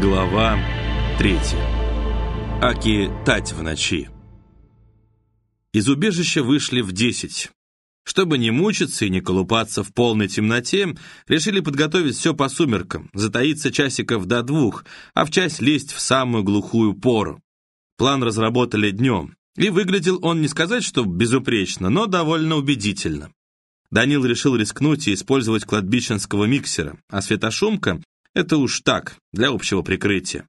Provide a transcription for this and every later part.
Глава третья. Аки тать в ночи. Из убежища вышли в десять. Чтобы не мучиться и не колупаться в полной темноте, решили подготовить все по сумеркам, затаиться часиков до двух, а в часть лезть в самую глухую пору. План разработали днем, и выглядел он не сказать, что безупречно, но довольно убедительно. Данил решил рискнуть и использовать кладбищенского миксера, а светошумка это уж так, для общего прикрытия.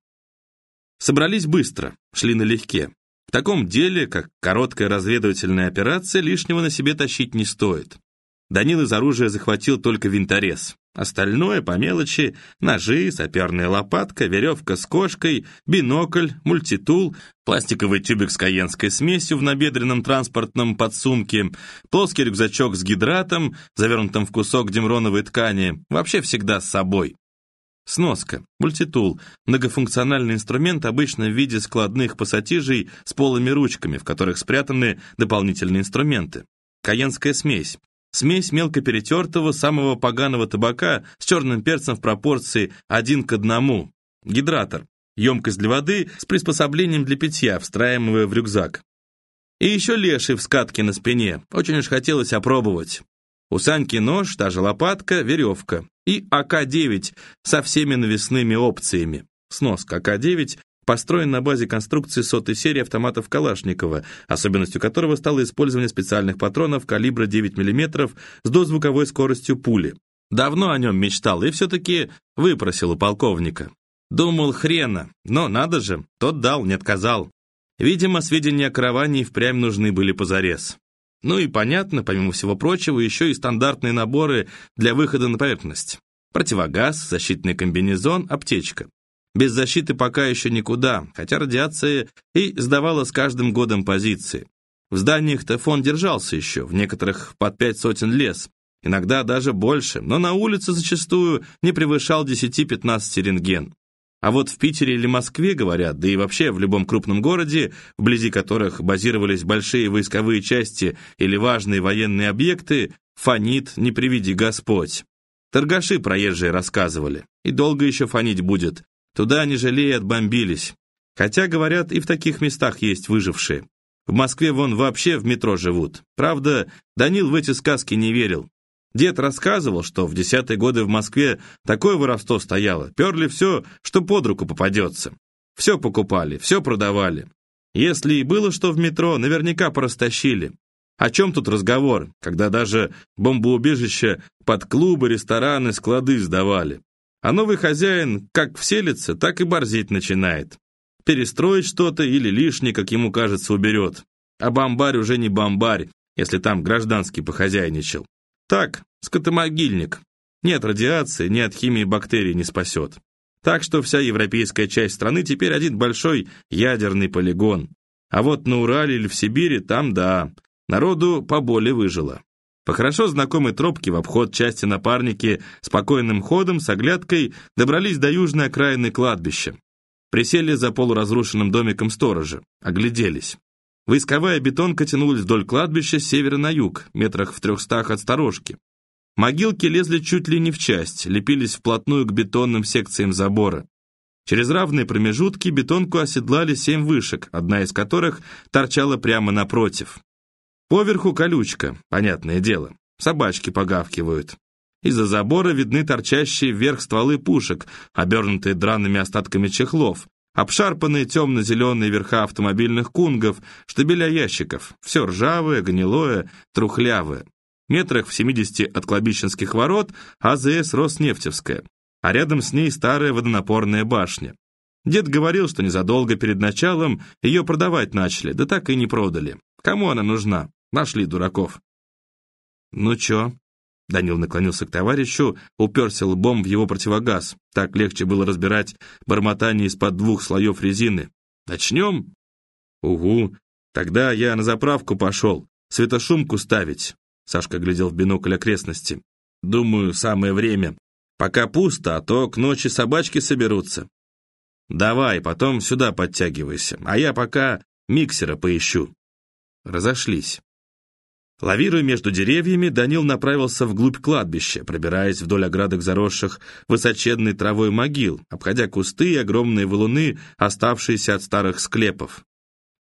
Собрались быстро, шли налегке. В таком деле, как короткая разведывательная операция, лишнего на себе тащить не стоит. Данил из оружия захватил только винторез. Остальное по мелочи – ножи, саперная лопатка, веревка с кошкой, бинокль, мультитул, пластиковый тюбик с каенской смесью в набедренном транспортном подсумке, плоский рюкзачок с гидратом, завернутым в кусок демроновой ткани, вообще всегда с собой. Сноска. Мультитул. Многофункциональный инструмент обычно в виде складных пассатижей с полыми ручками, в которых спрятаны дополнительные инструменты. Каенская смесь. Смесь мелко перетертого, самого поганого табака с черным перцем в пропорции один к одному. Гидратор. Емкость для воды с приспособлением для питья, встраиваемая в рюкзак. И еще леший в скатке на спине. Очень уж хотелось опробовать. У Саньки нож, та же лопатка, веревка. И АК-9 со всеми навесными опциями. Сноска АК-9 построен на базе конструкции сотой серии автоматов Калашникова, особенностью которого стало использование специальных патронов калибра 9 мм с дозвуковой скоростью пули. Давно о нем мечтал и все-таки выпросил у полковника. Думал, хрена, но надо же, тот дал, не отказал. Видимо, сведения о караване впрямь нужны были позарез. Ну и понятно, помимо всего прочего, еще и стандартные наборы для выхода на поверхность. Противогаз, защитный комбинезон, аптечка. Без защиты пока еще никуда, хотя радиация и сдавала с каждым годом позиции. В зданиях-то фон держался еще, в некоторых под пять сотен лес, иногда даже больше, но на улице зачастую не превышал 10-15 рентген. А вот в Питере или Москве, говорят, да и вообще в любом крупном городе, вблизи которых базировались большие войсковые части или важные военные объекты, фонит, не приведи Господь. Торгаши проезжие рассказывали. И долго еще фонить будет. Туда, не жалея, отбомбились. Хотя, говорят, и в таких местах есть выжившие. В Москве вон вообще в метро живут. Правда, Данил в эти сказки не верил. Дед рассказывал, что в десятые годы в Москве такое воровство стояло, перли все, что под руку попадется. Все покупали, все продавали. Если и было что в метро, наверняка порастащили. О чем тут разговор, когда даже бомбоубежища под клубы, рестораны, склады сдавали? А новый хозяин как вселится, так и борзеть начинает. Перестроить что-то или лишнее, как ему кажется, уберет. А бомбарь уже не бомбарь, если там гражданский похозяйничал. Так, скотомогильник. Нет радиации, ни от химии бактерий не спасет. Так что вся европейская часть страны теперь один большой ядерный полигон. А вот на Урале или в Сибири там да, народу поболее выжило. По хорошо знакомой тропке в обход части напарники спокойным ходом с оглядкой добрались до южной окраины кладбища. Присели за полуразрушенным домиком сторожа, огляделись. Войсковая бетонка тянулась вдоль кладбища с севера на юг, метрах в трехстах от сторожки. Могилки лезли чуть ли не в часть, лепились вплотную к бетонным секциям забора. Через равные промежутки бетонку оседлали семь вышек, одна из которых торчала прямо напротив. Поверху колючка, понятное дело. Собачки погавкивают. Из-за забора видны торчащие вверх стволы пушек, обернутые драными остатками чехлов, Обшарпанные темно-зеленые верха автомобильных кунгов, штабеля ящиков. Все ржавое, гнилое, трухлявое. Метрах в 70 от Клобищенских ворот АЗС «Роснефтевская», а рядом с ней старая водонапорная башня. Дед говорил, что незадолго перед началом ее продавать начали, да так и не продали. Кому она нужна? Нашли дураков. «Ну чё?» Данил наклонился к товарищу, уперся лбом в его противогаз. Так легче было разбирать бормотание из-под двух слоев резины. «Начнем?» «Угу. Тогда я на заправку пошел. Светошумку ставить». Сашка глядел в бинокль окрестности. «Думаю, самое время. Пока пусто, а то к ночи собачки соберутся». «Давай, потом сюда подтягивайся, а я пока миксера поищу». Разошлись. Лавируя между деревьями, Данил направился вглубь кладбища, пробираясь вдоль оградок заросших высоченной травой могил, обходя кусты и огромные валуны, оставшиеся от старых склепов.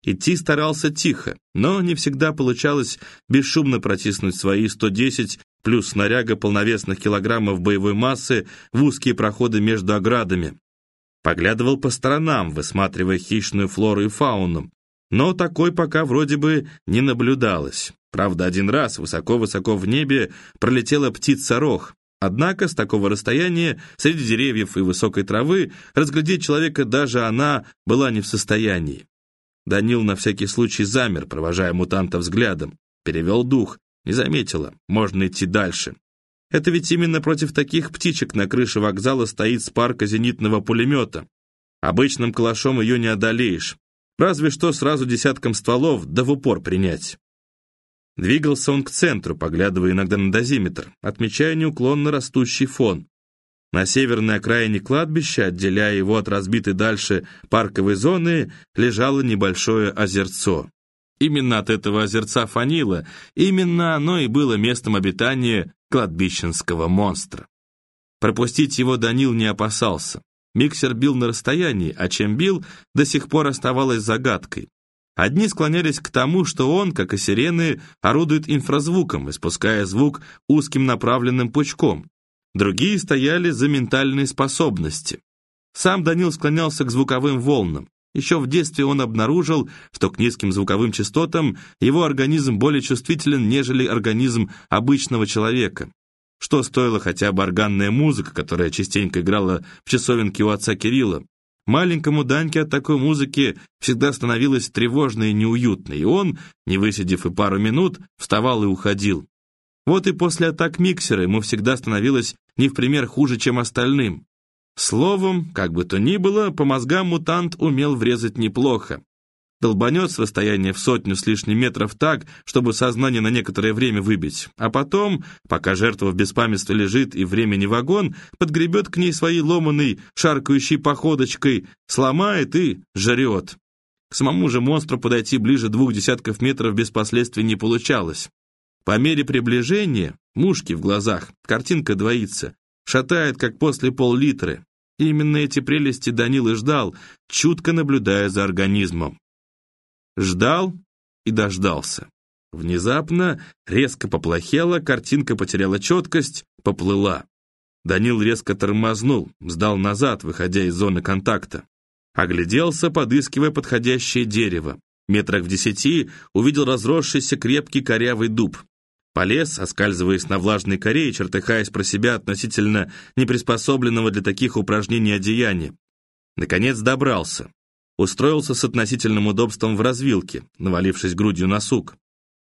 Идти старался тихо, но не всегда получалось бесшумно протиснуть свои 110 плюс снаряга полновесных килограммов боевой массы в узкие проходы между оградами. Поглядывал по сторонам, высматривая хищную флору и фауну, но такой пока вроде бы не наблюдалось. Правда, один раз высоко-высоко в небе пролетела птица-рох. Однако с такого расстояния, среди деревьев и высокой травы, разглядеть человека даже она была не в состоянии. Данил на всякий случай замер, провожая мутанта взглядом. Перевел дух, не заметила, можно идти дальше. Это ведь именно против таких птичек на крыше вокзала стоит спарка зенитного пулемета. Обычным калашом ее не одолеешь. Разве что сразу десятком стволов да в упор принять. Двигался он к центру, поглядывая иногда на дозиметр, отмечая неуклонно растущий фон. На северной окраине кладбища, отделяя его от разбитой дальше парковой зоны, лежало небольшое озерцо. Именно от этого озерца фанило, именно оно и было местом обитания кладбищенского монстра. Пропустить его Данил не опасался. Миксер бил на расстоянии, а чем бил, до сих пор оставалось загадкой. Одни склонялись к тому, что он, как и сирены, орудует инфразвуком, испуская звук узким направленным пучком. Другие стояли за ментальные способности. Сам Данил склонялся к звуковым волнам. Еще в детстве он обнаружил, что к низким звуковым частотам его организм более чувствителен, нежели организм обычного человека. Что стоила хотя бы органная музыка, которая частенько играла в часовенке у отца Кирилла. Маленькому Даньке от такой музыки всегда становилось тревожно и неуютно, и он, не высидев и пару минут, вставал и уходил. Вот и после атак миксера ему всегда становилось не в пример хуже, чем остальным. Словом, как бы то ни было, по мозгам мутант умел врезать неплохо долбанет с расстояния в сотню с лишним метров так, чтобы сознание на некоторое время выбить, а потом, пока жертва в беспамятстве лежит и времени вагон, подгребет к ней своей ломаной, шаркающей походочкой, сломает и жрет. К самому же монстру подойти ближе двух десятков метров без последствий не получалось. По мере приближения, мушки в глазах, картинка двоится, шатает, как после пол-литры. Именно эти прелести Данил и ждал, чутко наблюдая за организмом. Ждал и дождался. Внезапно резко поплохело, картинка потеряла четкость, поплыла. Данил резко тормознул, сдал назад, выходя из зоны контакта. Огляделся, подыскивая подходящее дерево. Метрах в десяти увидел разросшийся крепкий корявый дуб. Полез, оскальзываясь на влажной коре и чертыхаясь про себя относительно неприспособленного для таких упражнений одеяния. Наконец добрался устроился с относительным удобством в развилке, навалившись грудью на сук.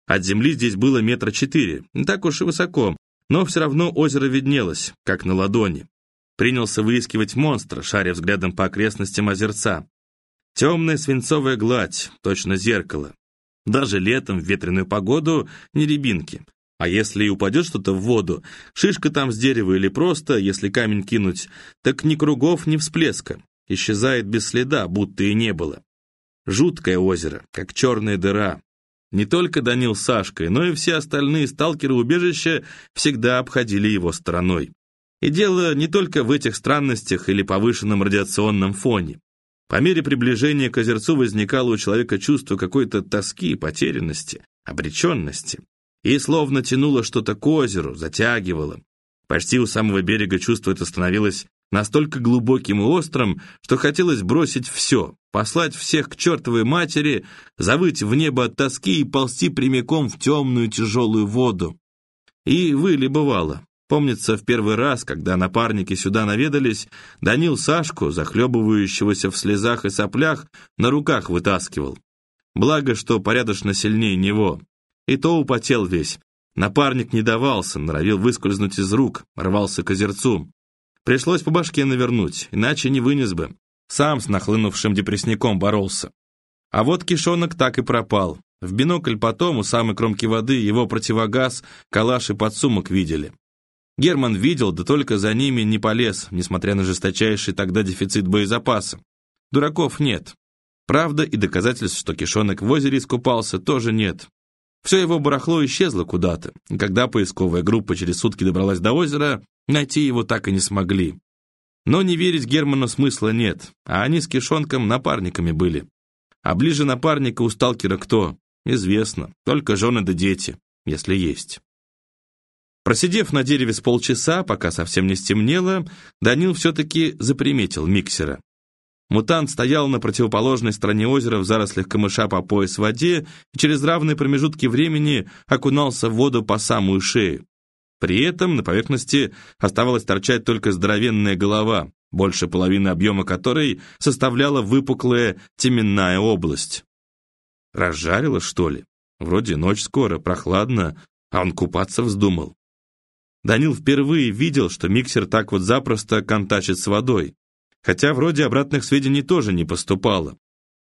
От земли здесь было метра четыре, не так уж и высоко, но все равно озеро виднелось, как на ладони. Принялся выискивать монстра, шаря взглядом по окрестностям озерца. Темная свинцовая гладь, точно зеркало. Даже летом в ветреную погоду не рябинки. А если и упадет что-то в воду, шишка там с дерева или просто, если камень кинуть, так ни кругов, ни всплеска исчезает без следа, будто и не было. Жуткое озеро, как черная дыра. Не только Данил с Сашкой, но и все остальные сталкеры убежища всегда обходили его стороной. И дело не только в этих странностях или повышенном радиационном фоне. По мере приближения к озерцу возникало у человека чувство какой-то тоски, потерянности, обреченности. И словно тянуло что-то к озеру, затягивало. Почти у самого берега чувство это становилось настолько глубоким и острым, что хотелось бросить все, послать всех к чертовой матери, завыть в небо от тоски и ползти прямиком в темную тяжелую воду. И выли бывало. Помнится, в первый раз, когда напарники сюда наведались, Данил Сашку, захлебывающегося в слезах и соплях, на руках вытаскивал. Благо, что порядочно сильнее него. И то употел весь. Напарник не давался, норовил выскользнуть из рук, рвался к озерцу. Пришлось по башке навернуть, иначе не вынес бы. Сам с нахлынувшим депрессником боролся. А вот кишонок так и пропал. В бинокль потом, у самой кромки воды, его противогаз, калаш и подсумок видели. Герман видел, да только за ними не полез, несмотря на жесточайший тогда дефицит боезапаса. Дураков нет. Правда и доказательств, что кишонок в озере искупался, тоже нет. Все его барахло исчезло куда-то, когда поисковая группа через сутки добралась до озера, найти его так и не смогли. Но не верить Герману смысла нет, а они с Кишонком напарниками были. А ближе напарника у сталкера кто? Известно, только жены да дети, если есть. Просидев на дереве с полчаса, пока совсем не стемнело, Данил все-таки заприметил миксера. Мутант стоял на противоположной стороне озера в зарослях камыша по пояс в воде и через равные промежутки времени окунался в воду по самую шею. При этом на поверхности оставалась торчать только здоровенная голова, больше половины объема которой составляла выпуклая теменная область. Разжарило, что ли? Вроде ночь скоро, прохладно, а он купаться вздумал. Данил впервые видел, что миксер так вот запросто контачит с водой. Хотя вроде обратных сведений тоже не поступало.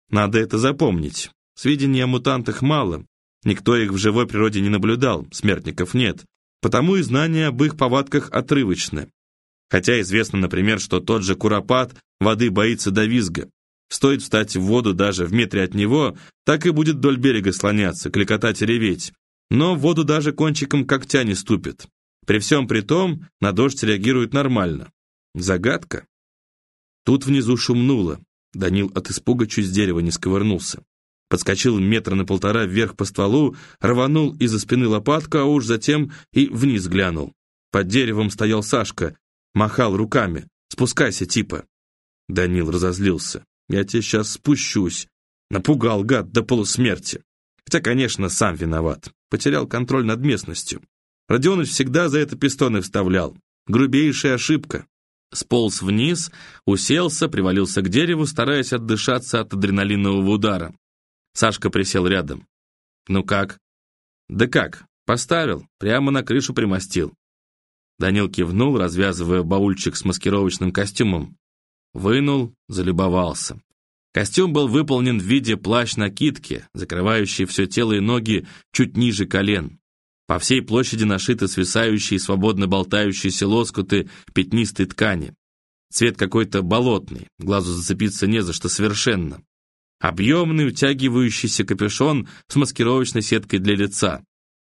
Надо это запомнить. Сведений о мутантах мало. Никто их в живой природе не наблюдал, смертников нет. Потому и знания об их повадках отрывочны. Хотя известно, например, что тот же куропат воды боится до визга. Стоит встать в воду даже в метре от него, так и будет вдоль берега слоняться, кликотать и реветь. Но в воду даже кончиком когтя не ступит. При всем при том, на дождь реагирует нормально. Загадка. Тут внизу шумнуло. Данил от испуга чуть с дерева не сковырнулся. Подскочил метра на полтора вверх по стволу, рванул из-за спины лопатку, а уж затем и вниз глянул. Под деревом стоял Сашка, махал руками. «Спускайся, типа!» Данил разозлился. «Я тебе сейчас спущусь!» Напугал гад до полусмерти. Хотя, конечно, сам виноват. Потерял контроль над местностью. Родионыч всегда за это пистоны вставлял. Грубейшая ошибка. Сполз вниз, уселся, привалился к дереву, стараясь отдышаться от адреналинового удара. Сашка присел рядом. «Ну как?» «Да как? Поставил, прямо на крышу примостил». Данил кивнул, развязывая баульчик с маскировочным костюмом. Вынул, залюбовался. Костюм был выполнен в виде плащ-накидки, закрывающий все тело и ноги чуть ниже колен. По всей площади нашиты свисающие свободно болтающиеся лоскуты пятнистой ткани. Цвет какой-то болотный, глазу зацепиться не за что совершенно. Объемный утягивающийся капюшон с маскировочной сеткой для лица.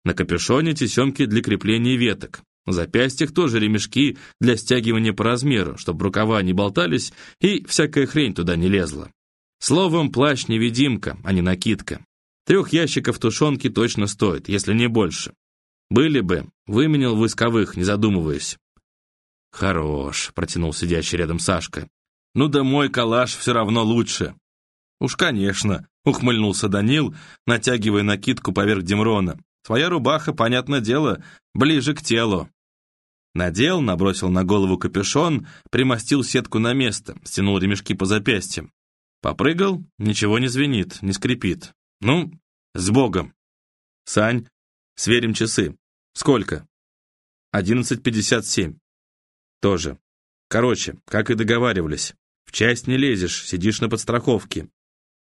На капюшоне тесемки для крепления веток. На запястьях тоже ремешки для стягивания по размеру, чтобы рукава не болтались и всякая хрень туда не лезла. Словом, плащ-невидимка, а не накидка. Трех ящиков тушенки точно стоит, если не больше. Были бы, выменял войсковых, не задумываясь. «Хорош», — протянул сидящий рядом Сашка. «Ну да мой калаш все равно лучше». «Уж, конечно», — ухмыльнулся Данил, натягивая накидку поверх Демрона. «Твоя рубаха, понятное дело, ближе к телу». Надел, набросил на голову капюшон, примостил сетку на место, стянул ремешки по запястьям. Попрыгал, ничего не звенит, не скрипит. Ну, с Богом. Сань, сверим часы. Сколько? Одиннадцать пятьдесят семь. Тоже. Короче, как и договаривались. В часть не лезешь, сидишь на подстраховке.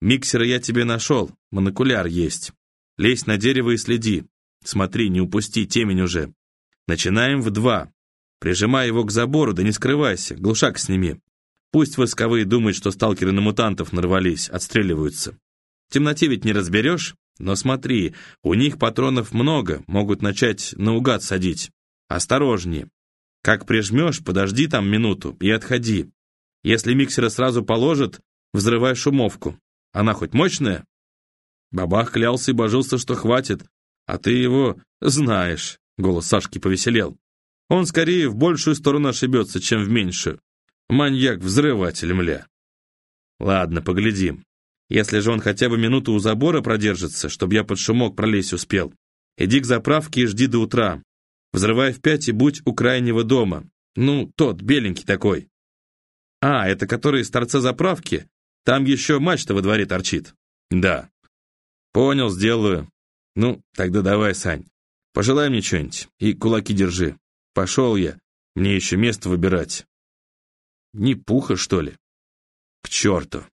Миксера я тебе нашел, монокуляр есть. Лезь на дерево и следи. Смотри, не упусти, темень уже. Начинаем в два. Прижимай его к забору, да не скрывайся, глушак сними. Пусть войсковые думают, что сталкеры на мутантов нарвались, отстреливаются. В темноте ведь не разберешь, но смотри, у них патронов много, могут начать наугад садить. Осторожнее. Как прижмешь, подожди там минуту и отходи. Если миксера сразу положат, взрывай шумовку. Она хоть мощная? Бабах клялся и божился, что хватит. А ты его знаешь, голос Сашки повеселел. Он скорее в большую сторону ошибется, чем в меньшую. Маньяк-взрыватель, мля. Ладно, поглядим. Если же он хотя бы минуту у забора продержится, чтобы я под шумок пролезть успел, иди к заправке и жди до утра. Взрывай в пять и будь у крайнего дома. Ну, тот, беленький такой. А, это который из торца заправки? Там еще мачта во дворе торчит. Да. Понял, сделаю. Ну, тогда давай, Сань. Пожелай мне что-нибудь и кулаки держи. Пошел я. Мне еще место выбирать. Не пуха, что ли? К черту.